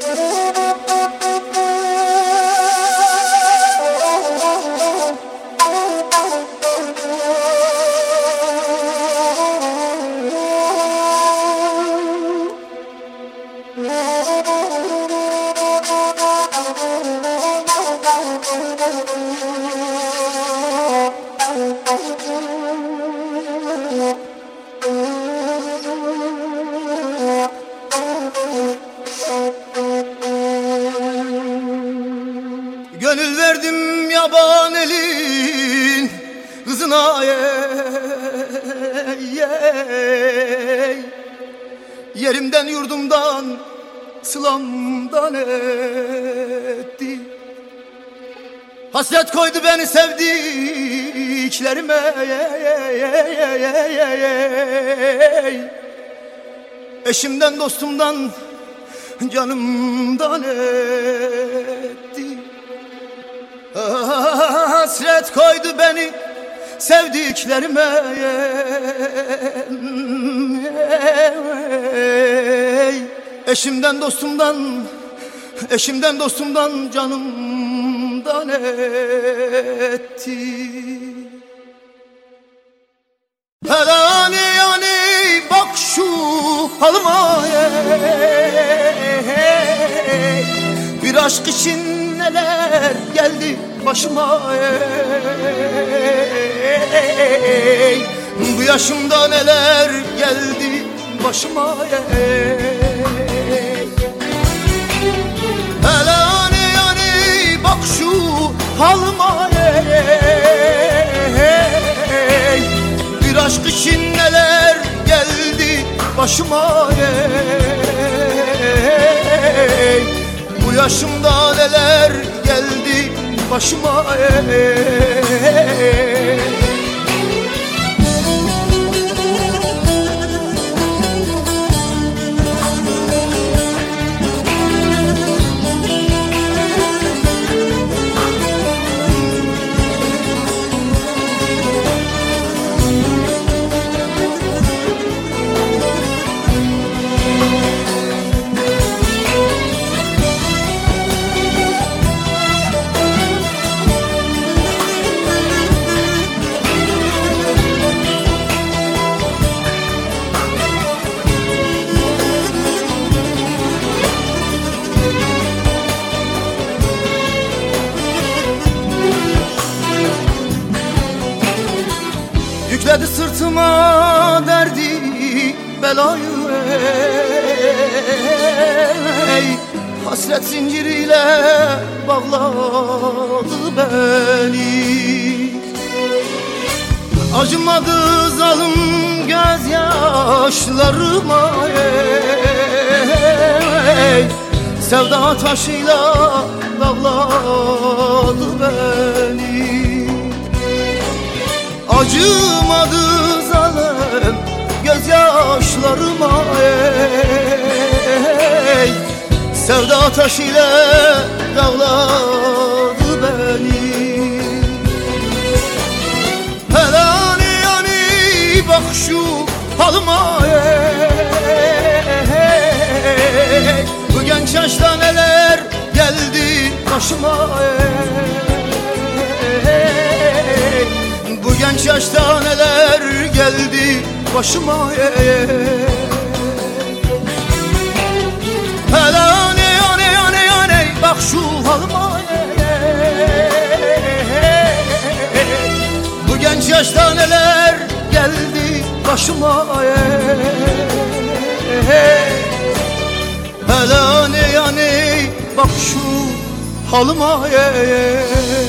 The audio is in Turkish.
Thank you. Gönül verdim yaban elin kızına ey, ey. Yerimden yurdumdan sılamdan etti Hasret koydu beni sevdiklerime ey, ey. Eşimden dostumdan canımdan etti Hasret koydu beni sevdiklerime. Eşimden dostumdan Eşimden dostumdan canımdan etti Hele yani bak şu halıma. Bir aşk için neler geldi başıma ey. Bu yaşımda neler geldi başıma ey. Hele yani yani bak şu halıma ey. Bir aşk için neler geldi başıma ey. Bu yaşımda neler geldi başıma ey. Yükledi sırtıma derdi belayı ey. Hasret zinciriyle bağladı beni. Acımadı zalim gözyaşlarıma ey. Sevda taşıyla bağladı beni. Acımadı gözyaşlarıma ey. Sevda taş ile dağladı beni. Hele yani yani bak şu halıma ey. Bu genç yaşta neler geldi başıma ey. Bu genç yaşta neler geldi başıma ey. Hele yani yani yani yani bak şu halıma ey. Bu genç yaşta neler geldi başıma ey. Hele yani yani bak şu halıma ey.